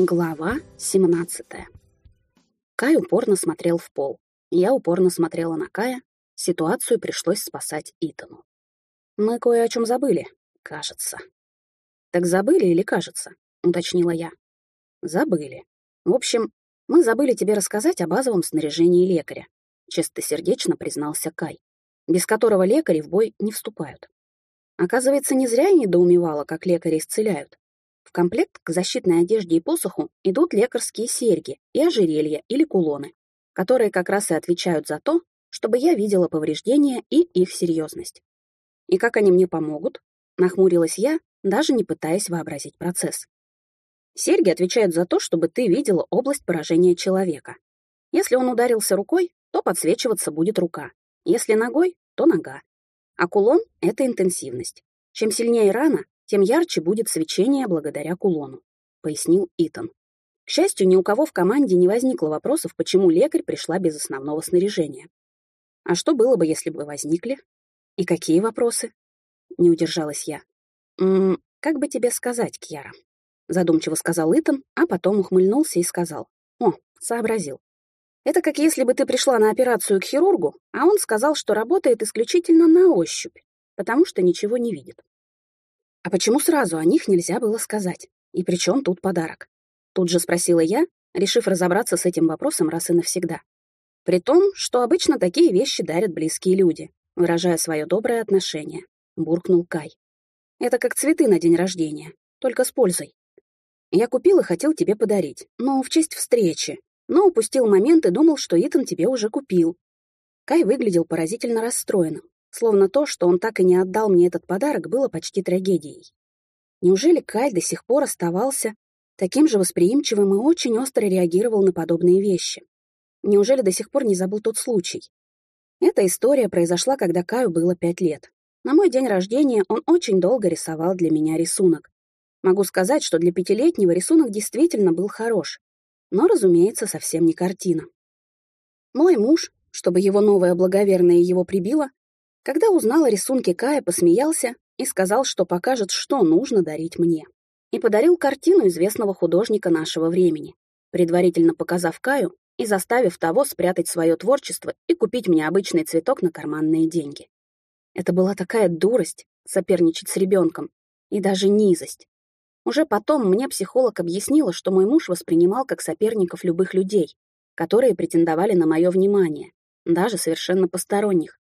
Глава 17. Кай упорно смотрел в пол. Я упорно смотрела на Кая. Ситуацию пришлось спасать Итану. Мы кое о чем забыли, кажется. Так забыли или кажется? Уточнила я. Забыли. В общем, мы забыли тебе рассказать о базовом снаряжении лекаря. Чистосердечно признался Кай, без которого лекари в бой не вступают. Оказывается, не зря я недоумевала, как лекари исцеляют. В комплект к защитной одежде и посоху идут лекарские серьги и ожерелья или кулоны, которые как раз и отвечают за то, чтобы я видела повреждения и их серьезность. И как они мне помогут? Нахмурилась я, даже не пытаясь вообразить процесс. Серьги отвечают за то, чтобы ты видела область поражения человека. Если он ударился рукой, то подсвечиваться будет рука. Если ногой, то нога. А кулон — это интенсивность. Чем сильнее рана, тем ярче будет свечение благодаря кулону», — пояснил Итан. К счастью, ни у кого в команде не возникло вопросов, почему лекарь пришла без основного снаряжения. А что было бы, если бы возникли? И какие вопросы? Не удержалась я. «М как бы тебе сказать, Кьяра?» Задумчиво сказал Итан, а потом ухмыльнулся и сказал. «О, сообразил. Это как если бы ты пришла на операцию к хирургу, а он сказал, что работает исключительно на ощупь, потому что ничего не видит. А почему сразу о них нельзя было сказать? И при чем тут подарок? Тут же спросила я, решив разобраться с этим вопросом раз и навсегда. При том, что обычно такие вещи дарят близкие люди, выражая свое доброе отношение, буркнул Кай. Это как цветы на день рождения, только с пользой. Я купил и хотел тебе подарить, но в честь встречи, но упустил момент и думал, что Итан тебе уже купил. Кай выглядел поразительно расстроенным, Словно то, что он так и не отдал мне этот подарок, было почти трагедией. Неужели Кай до сих пор оставался таким же восприимчивым и очень остро реагировал на подобные вещи? Неужели до сих пор не забыл тот случай? Эта история произошла, когда Каю было пять лет. На мой день рождения он очень долго рисовал для меня рисунок. Могу сказать, что для пятилетнего рисунок действительно был хорош. Но, разумеется, совсем не картина. Мой муж, чтобы его новая благоверная его прибила, когда узнал о рисунке Кая, посмеялся и сказал, что покажет, что нужно дарить мне. И подарил картину известного художника нашего времени, предварительно показав Каю и заставив того спрятать свое творчество и купить мне обычный цветок на карманные деньги. Это была такая дурость соперничать с ребенком и даже низость. Уже потом мне психолог объяснила, что мой муж воспринимал как соперников любых людей, которые претендовали на мое внимание, даже совершенно посторонних.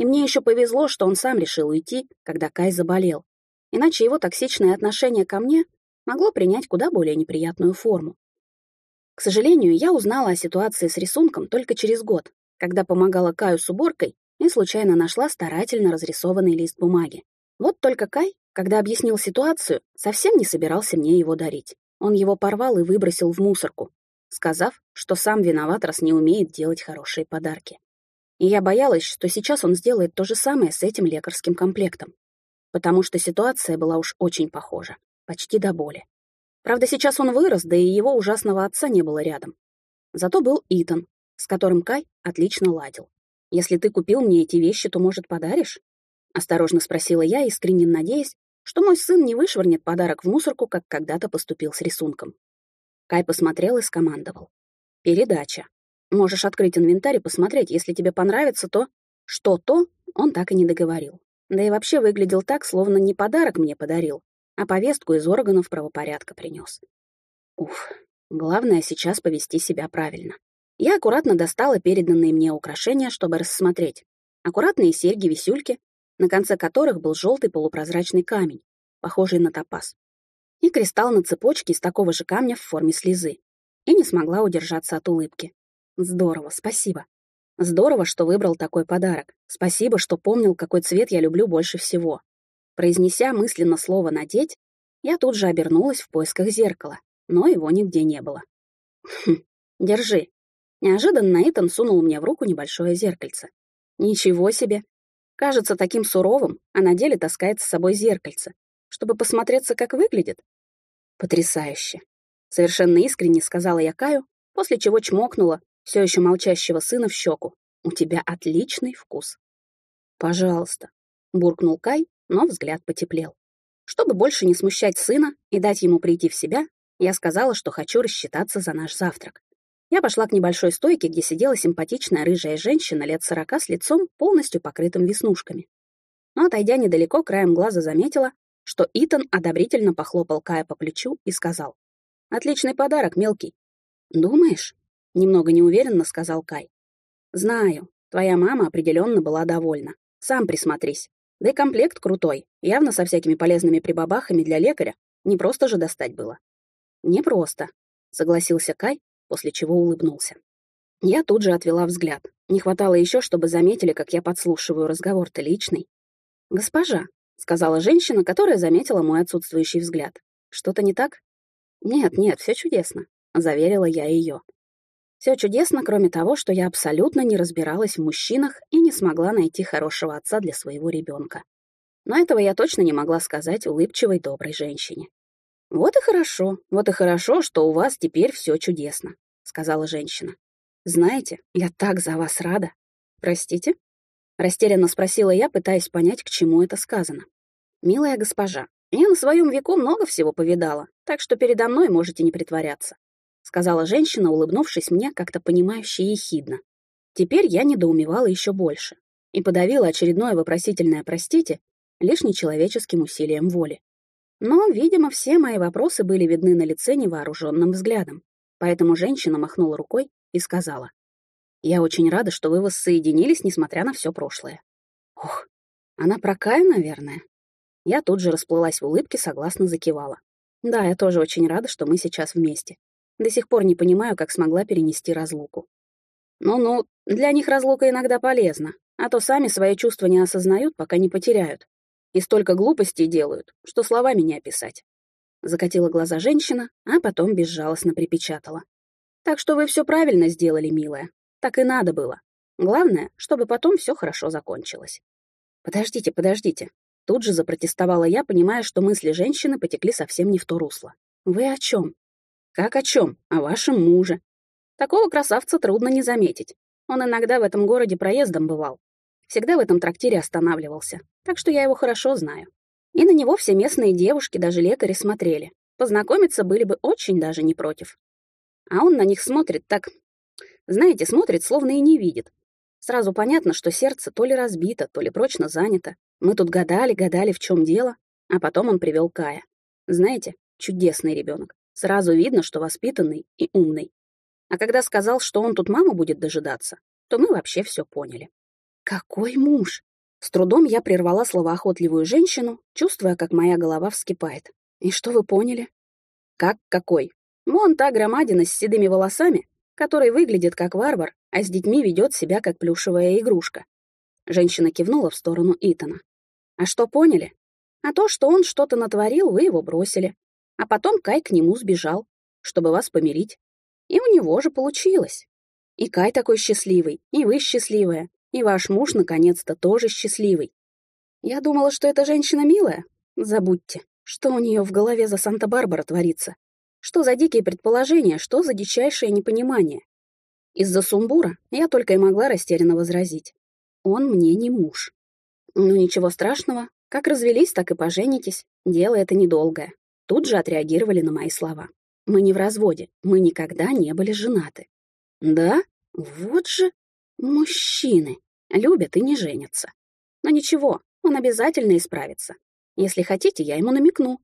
И мне еще повезло, что он сам решил уйти, когда Кай заболел. Иначе его токсичное отношение ко мне могло принять куда более неприятную форму. К сожалению, я узнала о ситуации с рисунком только через год, когда помогала Каю с уборкой и случайно нашла старательно разрисованный лист бумаги. Вот только Кай, когда объяснил ситуацию, совсем не собирался мне его дарить. Он его порвал и выбросил в мусорку, сказав, что сам виноват, раз не умеет делать хорошие подарки. И я боялась, что сейчас он сделает то же самое с этим лекарским комплектом. Потому что ситуация была уж очень похожа. Почти до боли. Правда, сейчас он вырос, да и его ужасного отца не было рядом. Зато был Итан, с которым Кай отлично ладил. «Если ты купил мне эти вещи, то, может, подаришь?» Осторожно спросила я, искренне надеясь, что мой сын не вышвырнет подарок в мусорку, как когда-то поступил с рисунком. Кай посмотрел и скомандовал. «Передача. Можешь открыть инвентарь и посмотреть, если тебе понравится то, что то, он так и не договорил. Да и вообще выглядел так, словно не подарок мне подарил, а повестку из органов правопорядка принес. Уф, главное сейчас повести себя правильно. Я аккуратно достала переданные мне украшения, чтобы рассмотреть. Аккуратные серьги-висюльки, на конце которых был желтый полупрозрачный камень, похожий на топаз. И кристалл на цепочке из такого же камня в форме слезы. И не смогла удержаться от улыбки. Здорово, спасибо. Здорово, что выбрал такой подарок. Спасибо, что помнил, какой цвет я люблю больше всего. Произнеся мысленно слово «надеть», я тут же обернулась в поисках зеркала, но его нигде не было. Хм, держи. Неожиданно Итан сунул мне в руку небольшое зеркальце. Ничего себе. Кажется таким суровым, а на деле таскает с собой зеркальце, чтобы посмотреться, как выглядит. Потрясающе. Совершенно искренне сказала я Каю, после чего чмокнула, все еще молчащего сына в щеку. «У тебя отличный вкус». «Пожалуйста», — буркнул Кай, но взгляд потеплел. Чтобы больше не смущать сына и дать ему прийти в себя, Я сказала, что хочу рассчитаться за наш завтрак. Я пошла к небольшой стойке, где сидела симпатичная рыжая женщина лет сорока с лицом, полностью покрытым веснушками. Но, отойдя недалеко, краем глаза заметила, что Итан одобрительно похлопал Кая по плечу и сказал. «Отличный подарок, мелкий». «Думаешь?» — немного неуверенно сказал Кай. «Знаю. Твоя мама определенно была довольна. Сам присмотрись. Да и комплект крутой, явно со всякими полезными прибабахами для лекаря. Не просто же достать было». «Не просто», — согласился Кай, после чего улыбнулся. Я тут же отвела взгляд. Не хватало еще, чтобы заметили, как я подслушиваю разговор-то личный. «Госпожа», — сказала женщина, которая заметила мой отсутствующий взгляд. «Что-то не так?» «Нет, нет, все чудесно», — заверила я ее. Все чудесно, кроме того, что я абсолютно не разбиралась в мужчинах и не смогла найти хорошего отца для своего ребенка. Но этого я точно не могла сказать улыбчивой доброй женщине. «Вот и хорошо, вот и хорошо, что у вас теперь все чудесно», — сказала женщина. «Знаете, я так за вас рада». «Простите?» — растерянно спросила я, пытаясь понять, к чему это сказано. «Милая госпожа, я на своем веку много всего повидала, так что передо мной можете не притворяться», — сказала женщина, улыбнувшись мне как-то понимающе и ехидно. Теперь я недоумевала еще больше и подавила очередное вопросительное «простите» лишь нечеловеческим усилием воли. Но, видимо, все мои вопросы были видны на лице невооруженным взглядом, поэтому женщина махнула рукой и сказала, «Я очень рада, что вы воссоединились, несмотря на все прошлое». Ох, она про Кая, наверное. Я тут же расплылась в улыбке, согласно закивала. Да, я тоже очень рада, что мы сейчас вместе. До сих пор не понимаю, как смогла перенести разлуку. Ну-ну, для них разлука иногда полезна, а то сами свои чувства не осознают, пока не потеряют. И столько глупостей делают, что словами не описать. Закатила глаза женщина, а потом безжалостно припечатала. Так что вы все правильно сделали, милая. Так и надо было. Главное, чтобы потом все хорошо закончилось. Подождите, подождите. Тут же запротестовала я, понимая, что мысли женщины потекли совсем не в то русло. «Вы о чем?» «Как о чем? О вашем муже. Такого красавца трудно не заметить. Он иногда в этом городе проездом бывал. Всегда в этом трактире останавливался, так что я его хорошо знаю. И на него все местные девушки, даже лекари, смотрели. Познакомиться были бы очень даже не против. А он на них смотрит так... Знаете, смотрит, словно и не видит. Сразу понятно, что сердце то ли разбито, то ли прочно занято. Мы тут гадали, гадали, в чем дело, а потом он привел Кая. Знаете, чудесный ребенок. Сразу видно, что воспитанный и умный. А когда сказал, что он тут маму будет дожидаться, то мы вообще все поняли. Какой муж? С трудом я прервала словоохотливую женщину, чувствуя, как моя голова вскипает. И что вы поняли? Как какой? Вон та громадина с седыми волосами, который выглядит как варвар, а с детьми ведет себя как плюшевая игрушка. Женщина кивнула в сторону Итана. А что поняли? А то, что он что-то натворил, вы его бросили. А потом Кай к нему сбежал, чтобы вас помирить. И у него же получилось. И Кай такой счастливый, и вы счастливая, и ваш муж наконец-то тоже счастливый. Я думала, что эта женщина милая. Забудьте, что у нее в голове за Санта-Барбара творится. Что за дикие предположения, что за дичайшее непонимание. Из-за сумбура я только и могла растерянно возразить. Он мне не муж. Ну ничего страшного, как развелись, так и поженитесь. Дело это недолгое. Тут же отреагировали на мои слова. Мы не в разводе, мы никогда не были женаты. Да? Вот же мужчины. Любят и не женятся. Но ничего, он обязательно исправится. Если хотите, я ему намекну.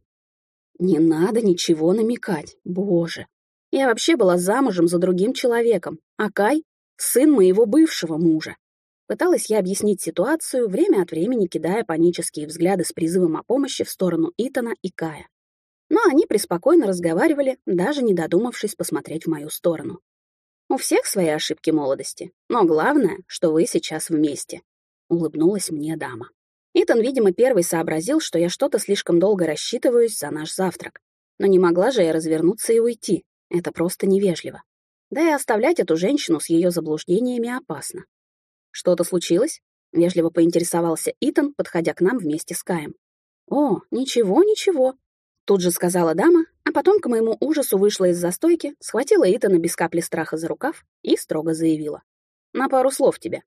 Не надо ничего намекать, боже. Я вообще была замужем за другим человеком, а Кай — сын моего бывшего мужа. Пыталась я объяснить ситуацию, время от времени кидая панические взгляды с призывом о помощи в сторону Итана и Кая. Но они преспокойно разговаривали, даже не додумавшись посмотреть в мою сторону. У всех свои ошибки молодости, но главное, что вы сейчас вместе», — улыбнулась мне дама. Итан, видимо, первый сообразил, что я что-то слишком долго рассчитываюсь за наш завтрак. Но не могла же я развернуться и уйти. Это просто невежливо. Да и оставлять эту женщину с ее заблуждениями опасно. «Что-то случилось?» — вежливо поинтересовался Итан, подходя к нам вместе с Каем. «О, ничего, ничего», — тут же сказала дама, а потом, к моему ужасу, вышла из застойки, схватила Итана без капли страха за рукав и строго заявила. «На пару слов тебе.